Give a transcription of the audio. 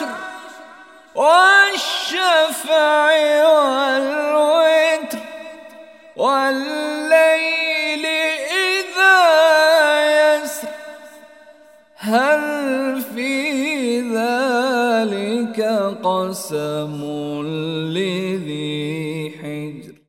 العشر والشفع والوتر والليل إذا يسر. هل في ذلك قسم لذي حجر؟